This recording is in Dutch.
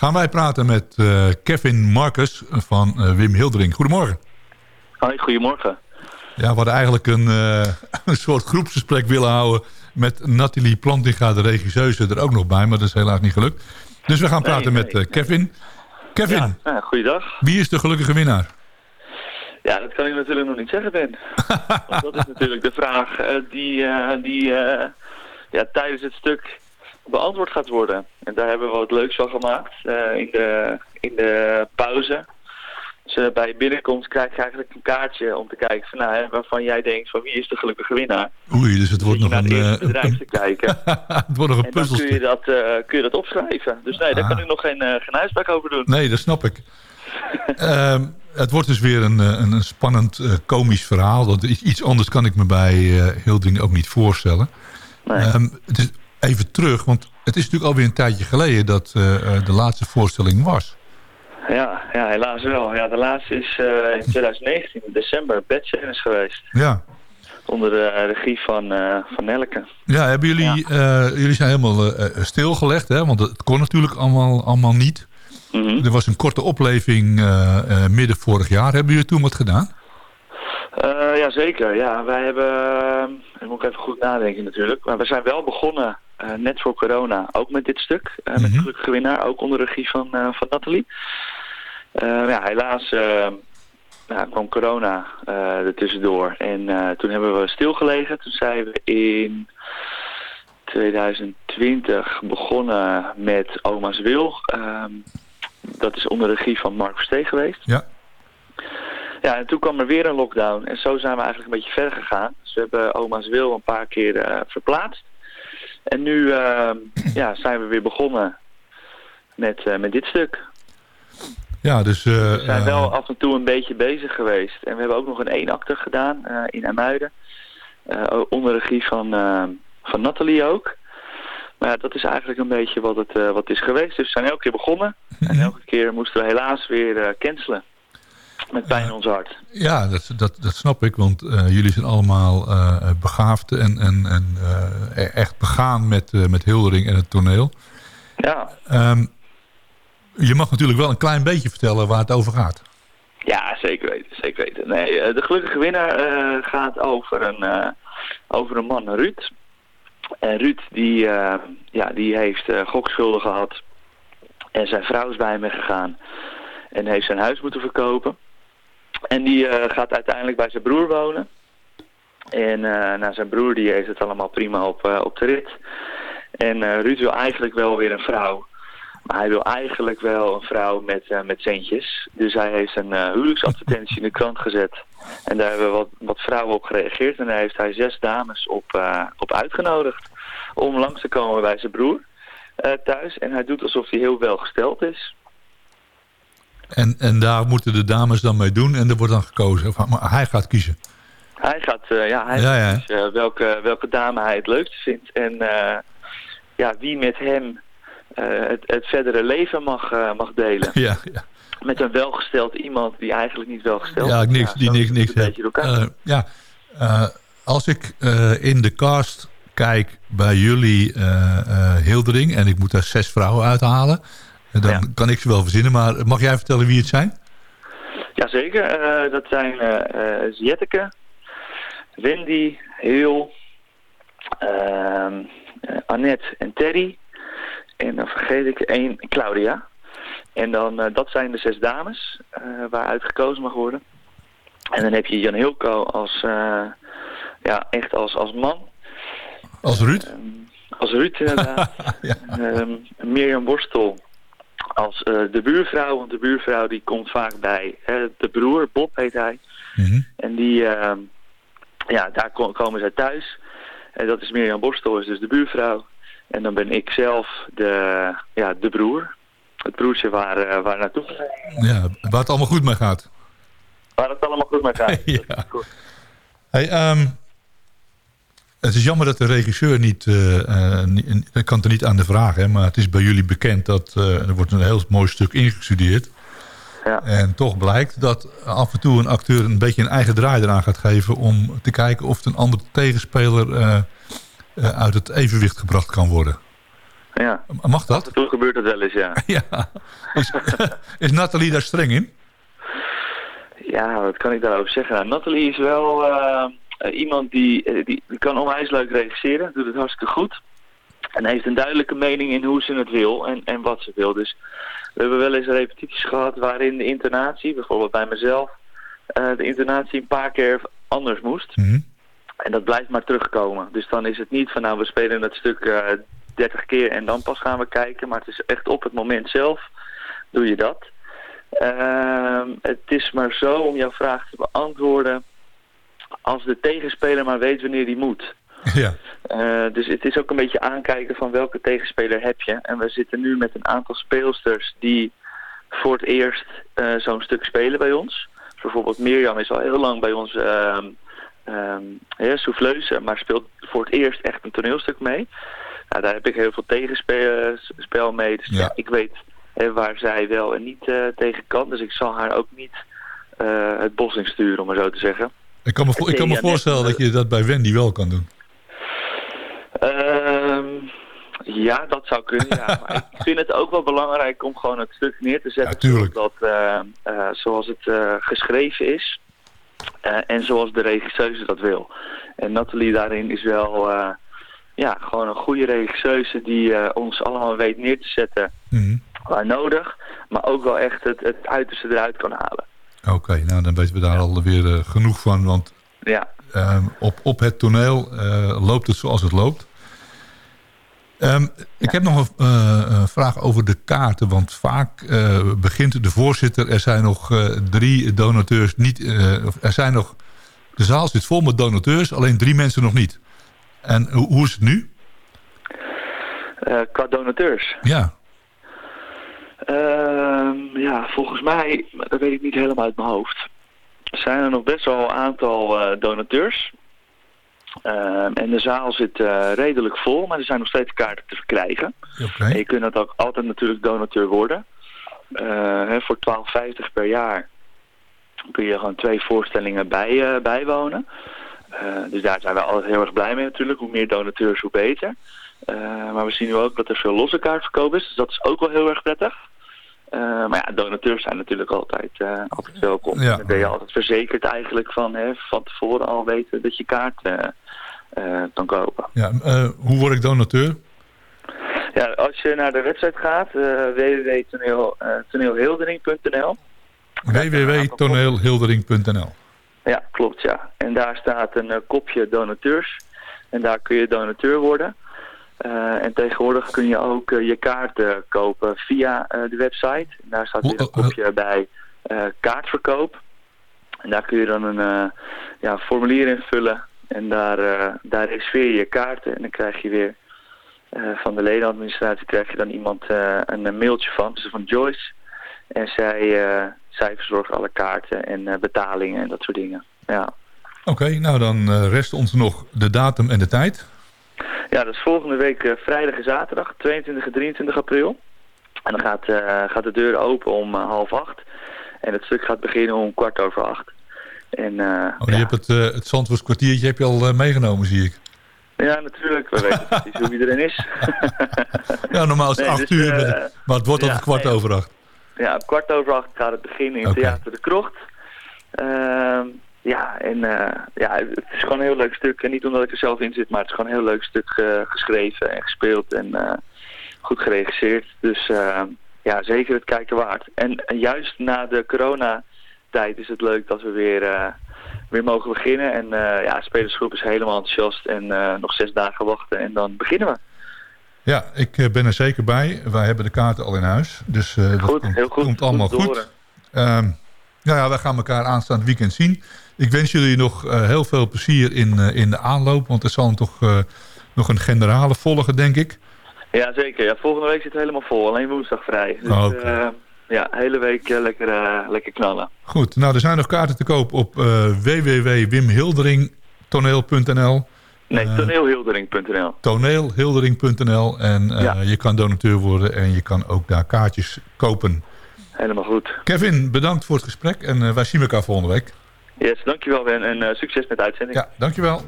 gaan wij praten met uh, Kevin Marcus van uh, Wim Hildering. Goedemorgen. Hoi, goedemorgen. Ja, we hadden eigenlijk een, uh, een soort groepsgesprek willen houden... met Nathalie Plantinga, de regisseuse, er ook nog bij. Maar dat is helaas niet gelukt. Dus we gaan praten nee, nee, met Kevin. Kevin, ja, ja, goeiedag. Wie is de gelukkige winnaar? Ja, dat kan ik natuurlijk nog niet zeggen, Ben. Want dat is natuurlijk de vraag die, die ja, tijdens het stuk beantwoord gaat worden. En daar hebben we wat leuks van gemaakt uh, in, de, in de pauze. Dus uh, bij binnenkomst krijg je eigenlijk een kaartje om te kijken van, nou, hè, waarvan jij denkt van wie is de gelukkige winnaar. Oei, dus het wordt nog een... Het bedrijf te kijken. het wordt nog een puzzel. kun je, dat, uh, kun je dat opschrijven. Dus nee, daar kan ik nog geen, geen uitspraak over doen. Nee, dat snap ik. uh, het wordt dus weer een, een, een spannend uh, komisch verhaal. Dat, iets anders kan ik me bij uh, Hilding ook niet voorstellen. Nee. Um, het is even terug, want het is natuurlijk alweer een tijdje geleden dat uh, de laatste voorstelling was. Ja, ja, helaas wel. Ja, de laatste is uh, in 2019, in december, Bedsenis geweest. Ja. Onder de regie van, van Nelke. Ja, hebben jullie, ja. jullie zijn helemaal stilgelegd, hè? want het kon natuurlijk allemaal, allemaal niet. Mm -hmm. Er was een korte opleving midden vorig jaar. Hebben jullie toen wat gedaan? Ja, zeker. Ja, wij hebben... Moet ik even goed nadenken natuurlijk. Maar we zijn wel begonnen uh, net voor corona. Ook met dit stuk. Mm -hmm. Met de gelukkige winnaar. Ook onder regie van, van Nathalie. ja, helaas ja, kwam corona er tussendoor. En toen hebben we stilgelegen. Toen zijn we in 2020 begonnen met Oma's Wil. Ehm, dat is onder regie van Mark Versteeg geweest. Ja. Ja, en toen kwam er weer een lockdown. En zo zijn we eigenlijk een beetje verder gegaan. Dus we hebben Oma's Wil een paar keer uh, verplaatst. En nu uh, ja, zijn we weer begonnen met, uh, met dit stuk. Ja, dus... we zijn wel af en toe een beetje bezig geweest. En we hebben ook nog een eenakter gedaan in Amuiden. onder regie van, van Nathalie ook. Maar ja, dat is eigenlijk een beetje wat het wat is geweest. Dus we zijn elke keer begonnen. En elke keer moesten we helaas weer cancelen. Met pijn in ons hart. Ja, dat, dat, dat snap ik. Want uh, jullie zijn allemaal uh, begaafd en, en, en uh, echt begaan met, met Hildering en het toneel. Ja. Um, je mag natuurlijk wel een klein beetje vertellen waar het over gaat. Ja, zeker weten. Zeker weten. Nee, de gelukkige winnaar gaat over een, over een man, Ruud. En Ruud die, ja, die heeft gokschulden gehad. En zijn vrouw is bij hem gegaan. En heeft zijn huis moeten verkopen. En die uh, gaat uiteindelijk bij zijn broer wonen. En uh, nou, zijn broer die heeft het allemaal prima op, uh, op de rit. En Ruud wil eigenlijk wel weer een vrouw. Maar hij wil eigenlijk wel een vrouw met, met centjes. Dus hij heeft een huwelijksadvertentie in de krant gezet. En daar hebben wat, wat vrouwen op gereageerd. En daar heeft hij zes dames op, op uitgenodigd. Om langs te komen bij zijn broer thuis. En hij doet alsof hij heel welgesteld is. En, en daar moeten de dames dan mee doen en er wordt dan gekozen. Maar hij gaat kiezen. Hij gaat, uh, ja, hij ja, ja. Kiezen, uh, welke, welke dame hij het leukste vindt. En uh, ja, wie met hem het, het verdere leven mag, mag delen. Ja, ja. Met een welgesteld iemand die eigenlijk niet welgesteld is. Ja, niks, die niks, niks heeft. ja, als ik in de cast kijk bij jullie Hildering... en ik moet daar zes vrouwen uithalen... Dan ja. kan ik ze wel verzinnen, maar mag jij vertellen wie het zijn? Jazeker, uh, dat zijn uh, Jetteke, Wendy, Heel, uh, Annette en Terry. En dan vergeet ik één, Claudia. En dan, dat zijn de zes dames waaruit gekozen mag worden. En dan heb je Jan Hilko als, ja, echt als, als man. Als Ruud? Ehm, als Ruud inderdaad. ja. Ehm, Mirjam Borstel als uh, de buurvrouw, want de buurvrouw die komt vaak bij hè, de broer, Bob heet hij. Mm -hmm. En die, uh, ja, daar kom, komen zij thuis. En dat is Mirjam Borstel, is dus de buurvrouw. En dan ben ik zelf de, ja, de broer. Het broertje waar, uh, waar naartoe. Ja, waar het allemaal goed mee gaat. Waar het allemaal goed mee gaat. ja. Hey, um, het is jammer dat de regisseur niet... Uh, uh, ik kan er niet aan de vraag, hè, maar het is bij jullie bekend... dat uh, er wordt een heel mooi stuk ingestudeerd. Ja. En toch blijkt dat af en toe een acteur een beetje een eigen draai eraan gaat geven... om te kijken of een andere tegenspeler uit het evenwicht gebracht kan worden. Ja. Mag dat? Af en gebeurt dat wel eens, ja. ja. Is, is Nathalie daar streng in? Ja, wat kan ik daarover zeggen? Nou, Nathalie is wel iemand die, die, die kan onwijs leuk regisseren. Doet het hartstikke goed. En heeft een duidelijke mening in hoe ze het wil en, en wat ze wil. Dus we hebben wel eens repetities gehad waarin de intonatie, bijvoorbeeld bij mezelf, uh, de intonatie een paar keer anders moest. Mhm. En dat blijft maar terugkomen. Dus dan is het niet van nou we spelen dat stuk uh, 30 keer en dan pas gaan we kijken. Maar het is echt op het moment zelf doe je dat. Uh, het is maar zo om jouw vraag te beantwoorden. Als de tegenspeler maar weet wanneer die moet. Ja. Uh, dus het is ook een beetje aankijken van welke tegenspeler heb je. En we zitten nu met een aantal speelsters die voor het eerst uh, zo'n stuk spelen bij ons. Bijvoorbeeld Mirjam is al heel lang bij ons uh, ja, souffleuse, maar speelt voor het eerst echt een toneelstuk mee. Nou, daar heb ik heel veel tegenspel mee. Dus ja. ik weet hè, waar zij wel en niet uh, tegen kan. Dus ik zal haar ook niet het bos insturen, om maar zo te zeggen. Ik kan me, ik kan me voorstellen dat je dat bij Wendy wel kan doen. Uh, ja, dat zou kunnen. Ja. Maar ik vind het ook wel belangrijk om gewoon het stuk neer te zetten. Ja, zodat, uh, uh, zoals het uh, geschreven is. en zoals de regisseuse dat wil. En Nathalie daarin is wel ja, gewoon een goede regisseuse die ons allemaal weet neer te zetten mm -hmm. waar nodig. Maar ook wel echt het, het uiterste eruit kan halen. Oké, okay, nou dan weten we daar alweer genoeg van. Want ja. op, op het toneel loopt het zoals het loopt. Um, ja. Ik heb nog een uh, vraag over de kaarten. Want vaak uh, begint de voorzitter... er zijn nog uh, drie donateurs niet... er zijn nog, de zaal zit vol met donateurs, alleen drie mensen nog niet. En hoe, hoe is het nu? qua donateurs? Ja. Ehm, ja, volgens mij, dat weet ik niet helemaal uit mijn hoofd... zijn er nog best wel een aantal donateurs... Uh, en de zaal zit uh, redelijk vol, maar er zijn nog steeds kaarten te verkrijgen. Okay. En je kunt dat ook altijd natuurlijk donateur worden. Uh, hè, voor 12,50 per jaar kun je gewoon twee voorstellingen bij, bijwonen. dus daar zijn we altijd heel erg blij mee natuurlijk. Hoe meer donateurs, hoe beter. maar we zien nu ook dat er veel losse kaartverkoop is. Dus dat is ook wel heel erg prettig. Uh, maar ja, donateurs zijn natuurlijk altijd, uh, altijd welkom. Ja. Dan ben je altijd verzekerd eigenlijk van hè, van tevoren al weten dat je kaart uh, kan kopen. Ja, hoe word ik donateur? Ja, als je naar de website gaat, www.toneelhildering.nl www.toneelhildering.nl Ja, klopt ja. En daar staat een kopje donateurs. En daar kun je donateur worden. Uh, en tegenwoordig kun je ook uh, je kaarten kopen via uh, de website. En daar staat weer een kopje bij kaartverkoop. En daar kun je dan een ja, formulier invullen. En daar, daar reserveer je je kaarten. En dan krijg je weer van de ledenadministratie krijg je dan iemand een mailtje van. Dus van Joyce. En zij, zij verzorgt alle kaarten en betalingen en dat soort dingen. Ja. Oké, okay, nou dan rest ons nog de datum en de tijd. Ja, dat is volgende week uh, vrijdag en zaterdag, 22 en 23 april. En dan gaat, uh, gaat de deur open om uh, half acht. En het stuk gaat beginnen om kwart over acht. En, oh, je ja. hebt het, het Zandvoors kwartiertje heb je al meegenomen, zie ik. Ja, natuurlijk. We weten precies hoe iedereen is. ja, normaal is het nee, acht dus, uur, maar het wordt ja, kwart nee, over acht. Ja, op kwart over acht gaat het beginnen in okay. Theater de Krocht. Ehm, ja, en uh, ja, het is gewoon een heel leuk stuk. En niet omdat ik er zelf in zit, maar het is gewoon een heel leuk stuk uh, geschreven en gespeeld en uh, goed geregisseerd. Dus ja, zeker het kijken waard. En, en, juist na de coronatijd is het leuk dat we weer, weer mogen beginnen. En ja, de spelersgroep is helemaal enthousiast en nog zes dagen wachten en dan beginnen we. Ja, ik ben er zeker bij. Wij hebben de kaarten al in huis. Dus dat goed, komt, heel goed. komt allemaal goed. goed. Nou ja, wij gaan elkaar aanstaand weekend zien. Ik wens jullie nog uh, heel veel plezier in, uh, in de aanloop. Want er zal toch uh, nog een generale volgen, denk ik. Ja, zeker. Ja, volgende week zit het helemaal vol. Alleen woensdag vrij. Dus oh, okay. ja, hele week lekker, lekker knallen. Goed. Nou, er zijn nog kaarten te koop op www.wimhilderingtoneel.nl Nee, toneelhildering.nl. Toneelhildering.nl. En ja. je kan donateur worden en je kan ook daar kaartjes kopen. Helemaal goed. Kevin, bedankt voor het gesprek en wij zien elkaar volgende week. Yes, dankjewel Ben en uh, succes met de uitzending. Ja, dankjewel.